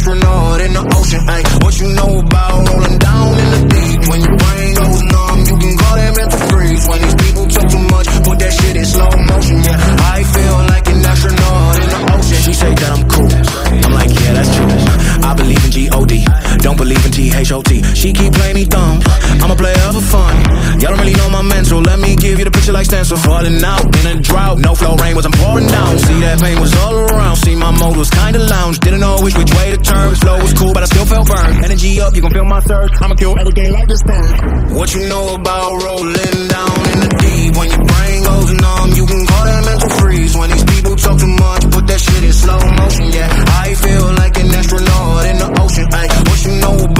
astronaut in the ocean. Ay, what you know about rolling down in the deep? When your brain goes numb, you can call that mental freeze. When these people talk too much, put that shit in slow motion. Yeah, I feel like an astronaut in the ocean. She say that I'm cool. I'm like, yeah, that's true. I believe in G-O-D. Don't believe in T-H-O-T. She keep playing me dumb. I'm a player for fun. Y'all don't really know my mental. Let me give you the picture like stencil. Falling out in a drought. No flow rain wasn't pouring down. See that pain was all around. See my mode was kinda lounge. Didn't know which which way to turn. Flow was cool, but I still felt burned. Energy up, you gon' feel my surge. I'ma kill every day like this bird. What you know about rolling down in the deep? When your brain goes numb, you can call that mental freeze. When these people talk too much, put that shit in slow motion. Yeah, I feel like an astronaut in the ocean. Ay, what you know about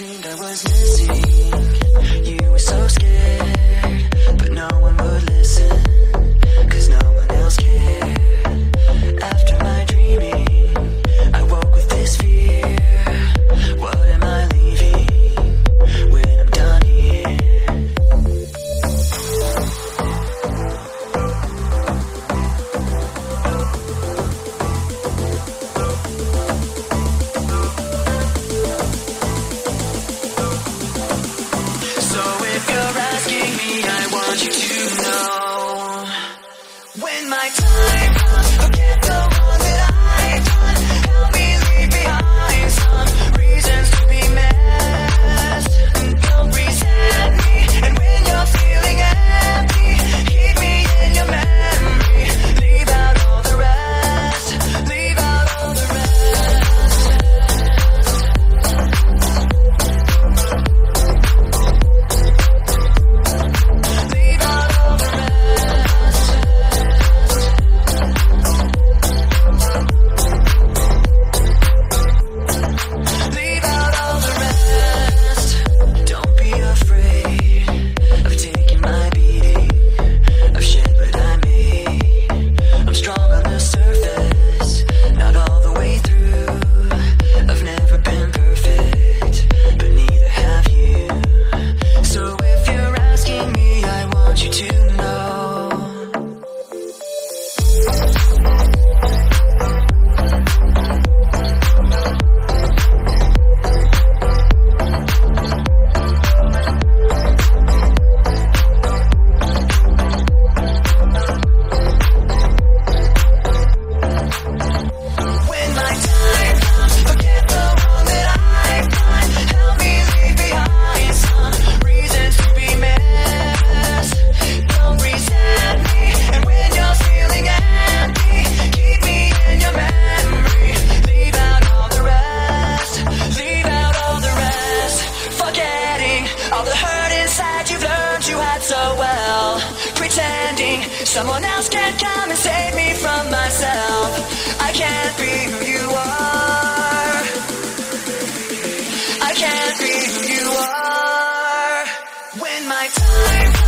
dreamed I was missing. My time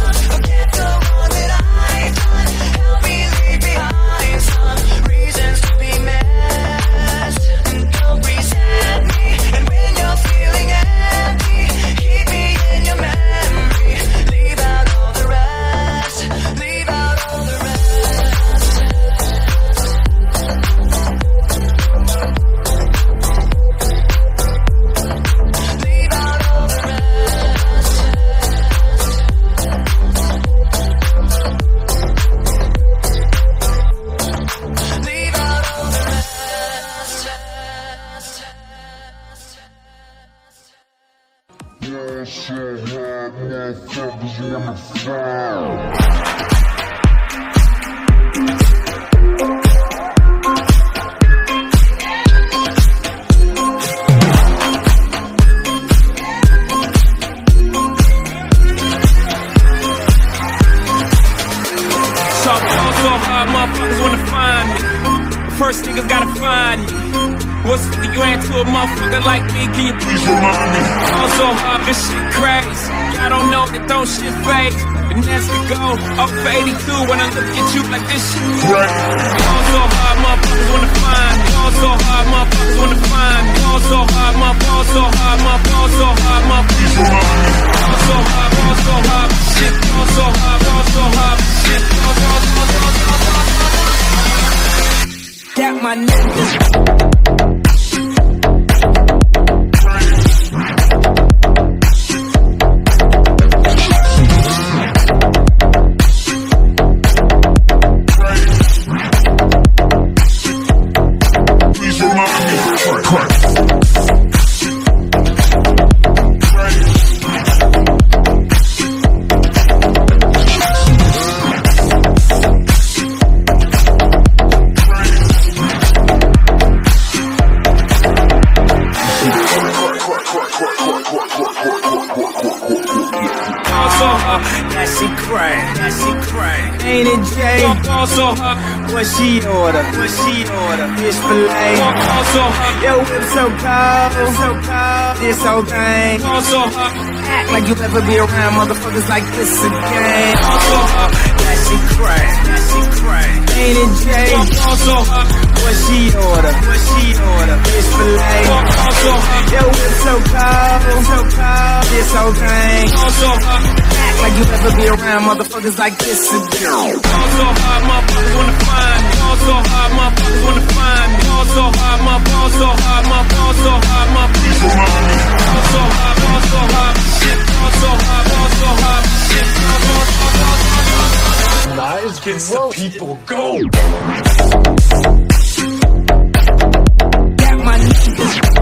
that my name. motherfuckers like this and Y'all so motherfuckers wanna find me. Y'all so motherfuckers wanna find me. Y'all so my balls so my balls so my balls so. Y'all so so shit. Y'all so so shit. Y'all so so. Knives gets the people go. Got my niggas.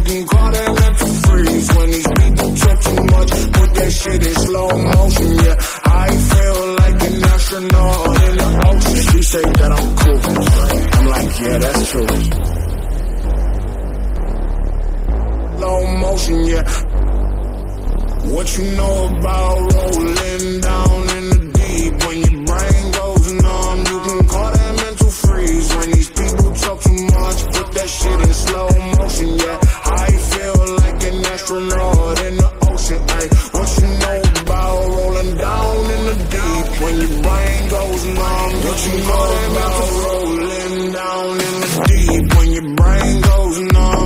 talk too much, put that shit in slow motion. Yeah, I feel like an astronaut in the ocean. She say that I'm cool. I'm like, yeah, that's true. Slow motion, yeah. What you know about rolling down in the deep? When your brain goes numb, you can call that mental freeze. When these people talk too much, put that shit in slow motion, yeah. I feel like an astronaut in the ocean, ay. What you know about rolling down in the deep? When your brain goes numb, what you know about rolling down in the deep? When your brain goes numb,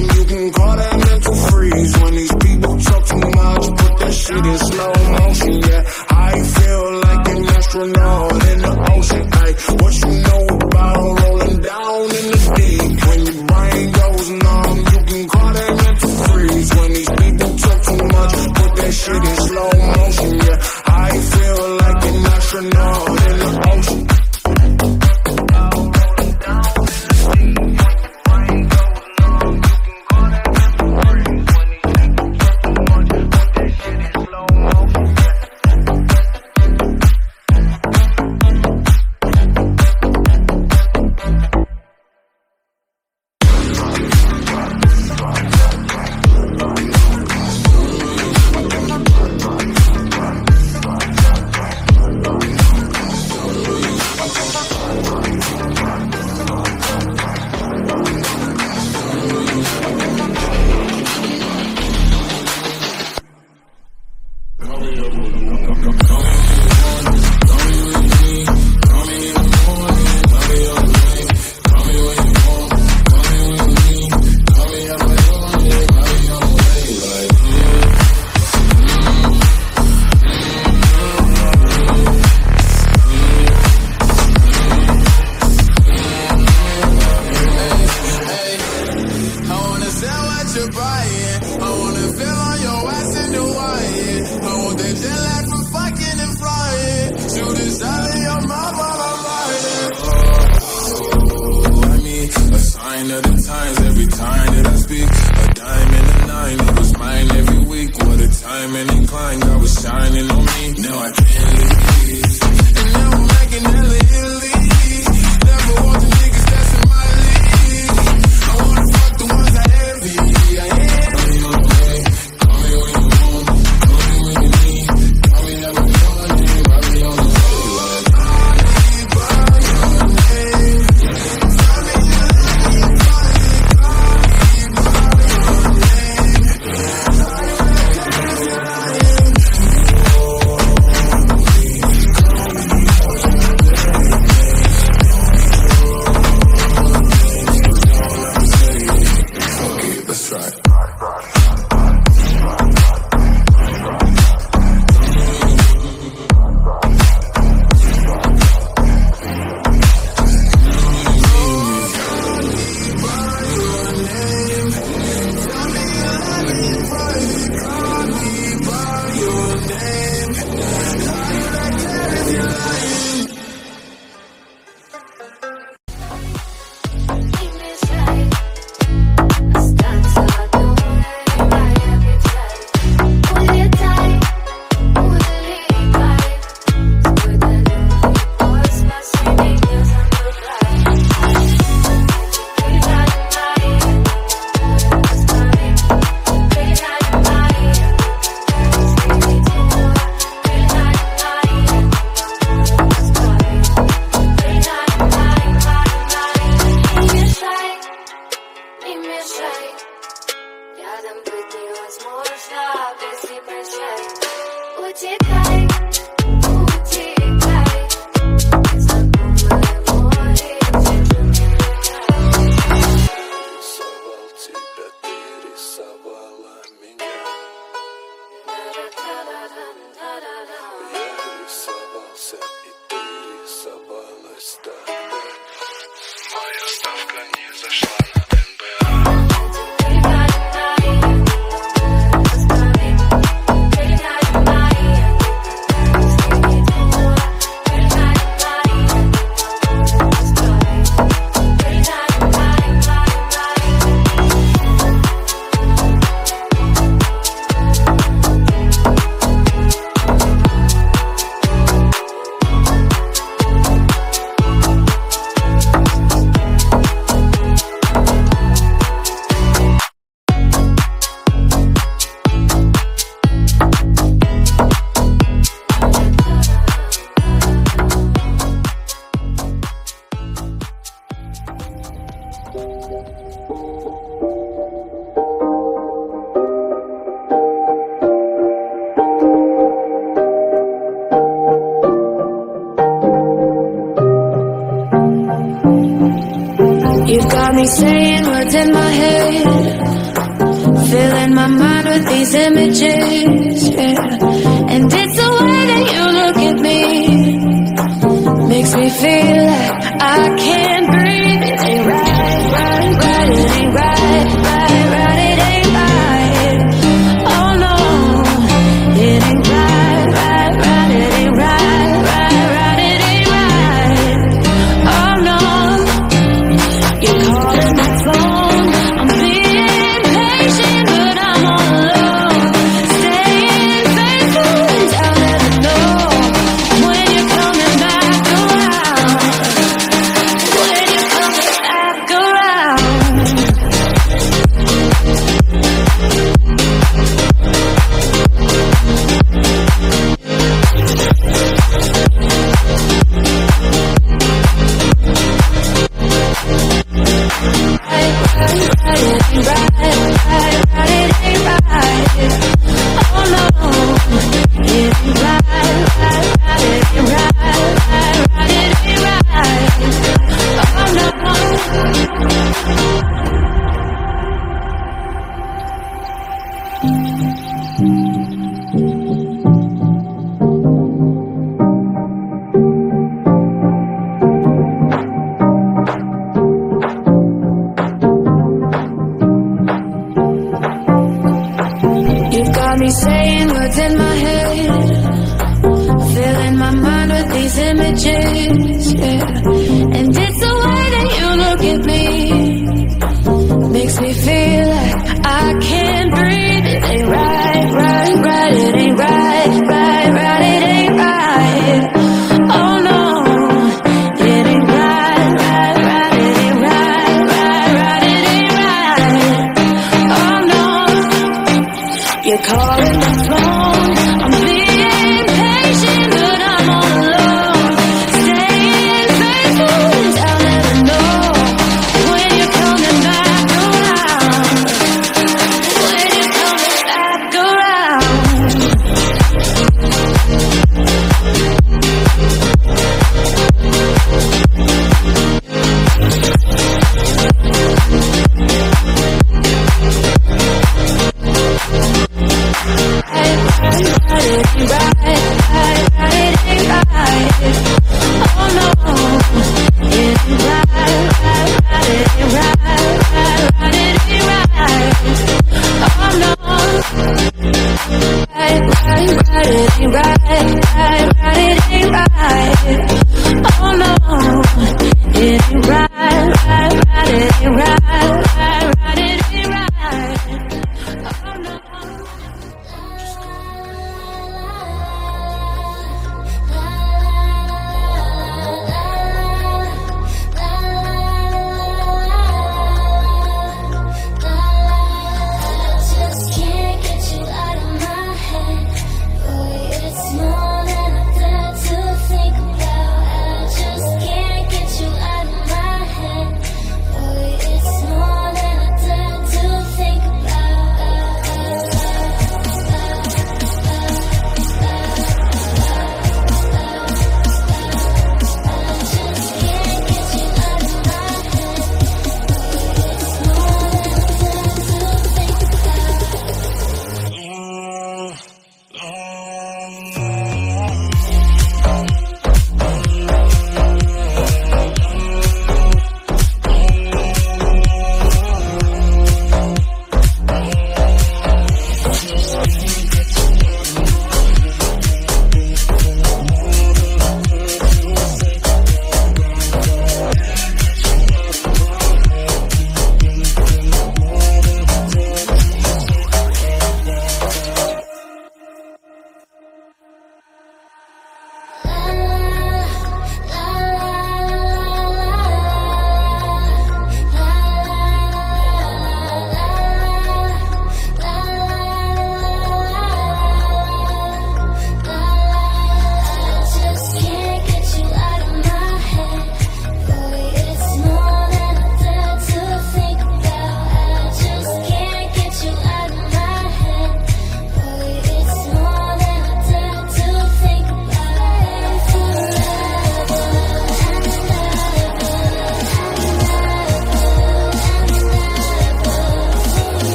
Time and incline, God was shining on me. Now I can't leave. And now I'm making hella Italy. saying words in my head, filling my mind with these images. Yeah. And it's the way that you look at me, makes me feel like.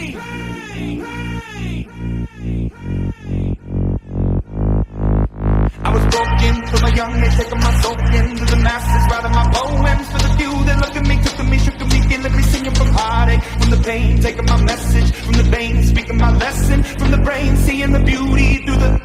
I was broken from a young age, taking my soul into the masses, writing my poems for the few that look at me, took to me, shook at me, killing me, singing from heartache, from the pain, taking my message from the veins, speaking my lesson from the brain, seeing the beauty through the.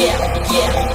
Yeah, yeah,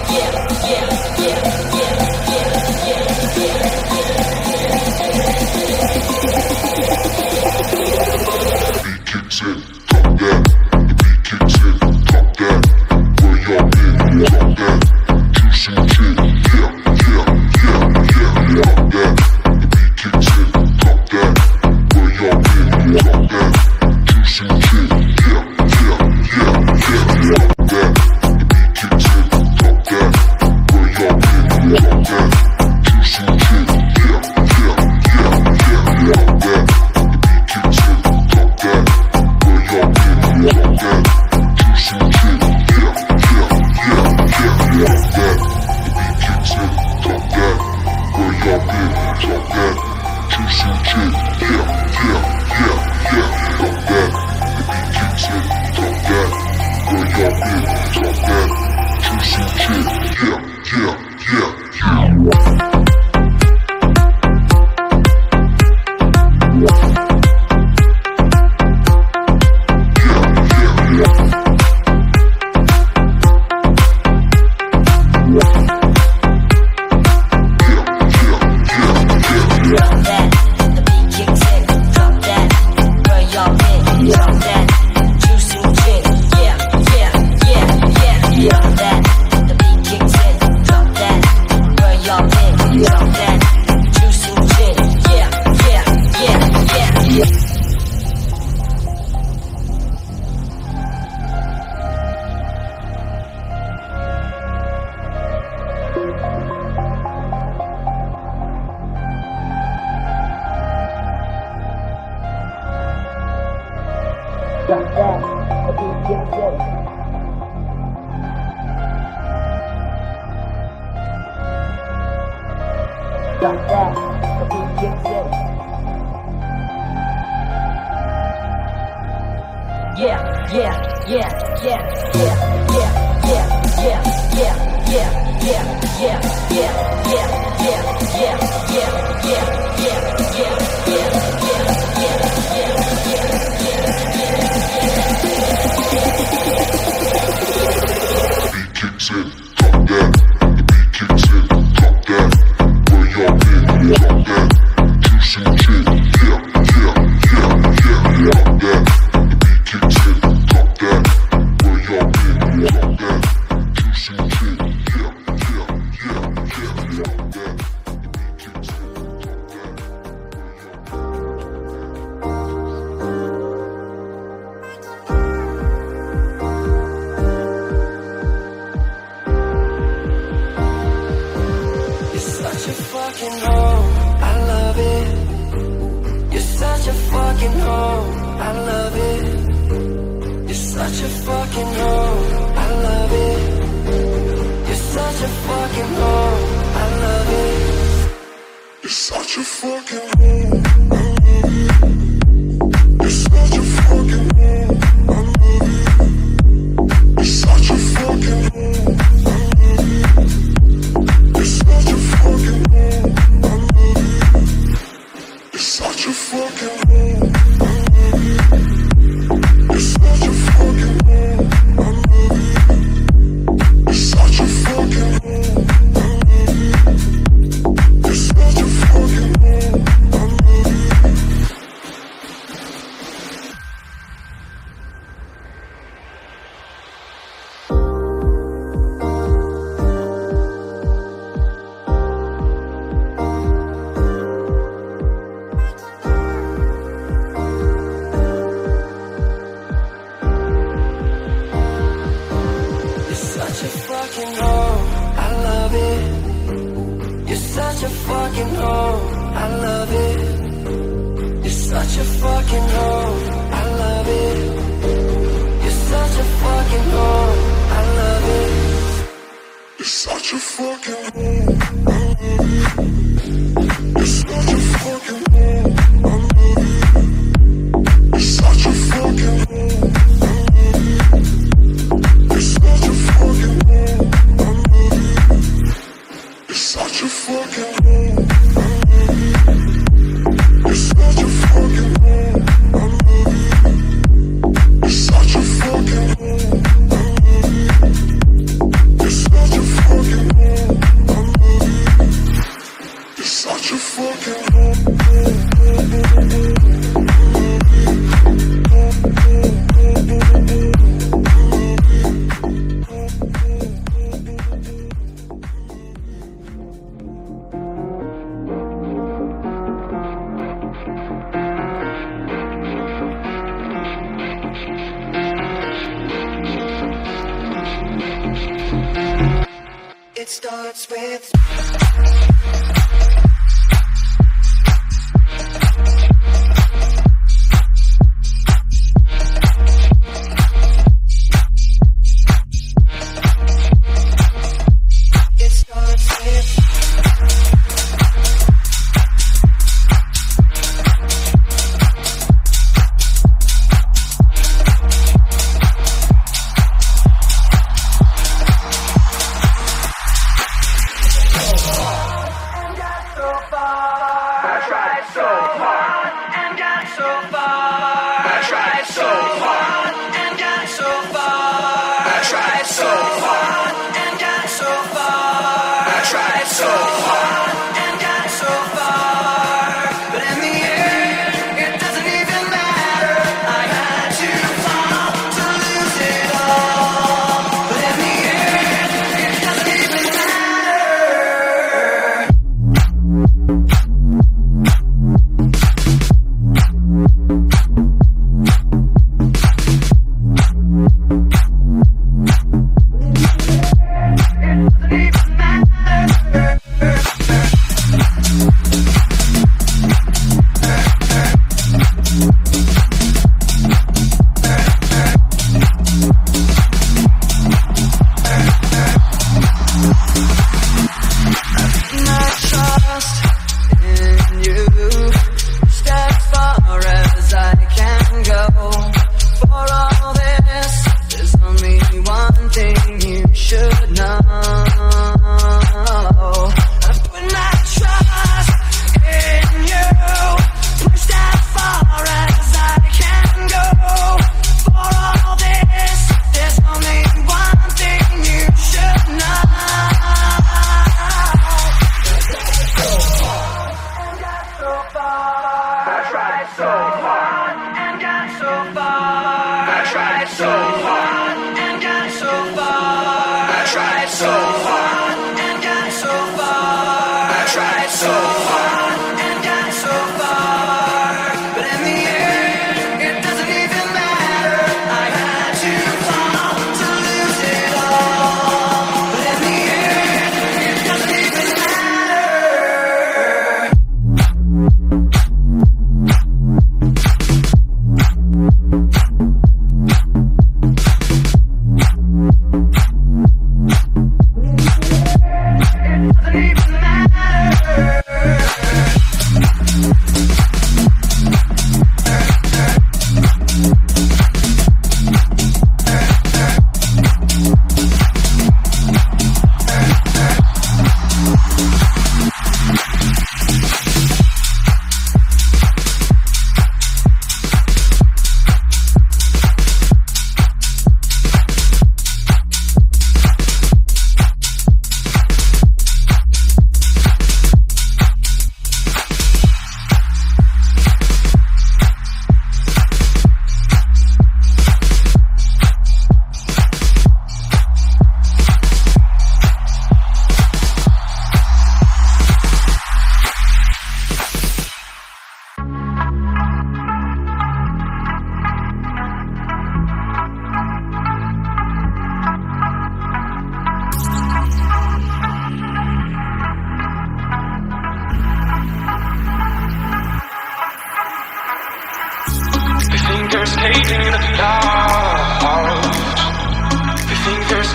a fucking hole. I love it. It's such a fucking hole.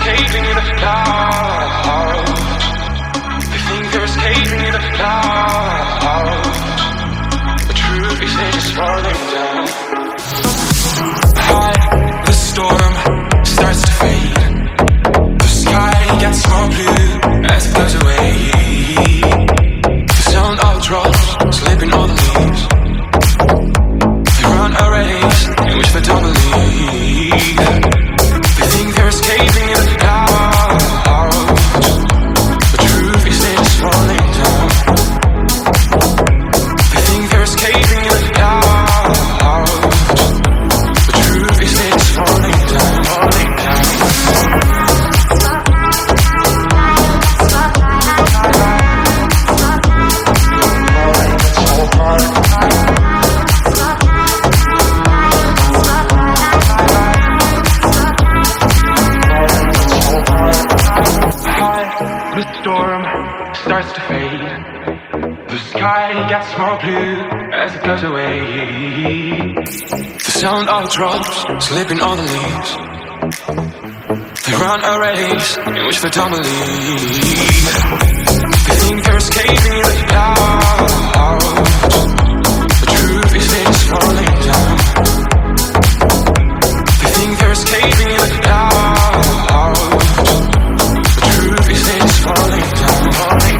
They think they're escaping in a. The truth is they're just down. The storm starts to fade. The sky gets more blue as it blows away. sound of drops slipping on the leaves. They run a race in which they don't believe. They think they're escaping the clouds. The truth is it's falling down. They think they're escaping the clouds. The truth is it's falling down.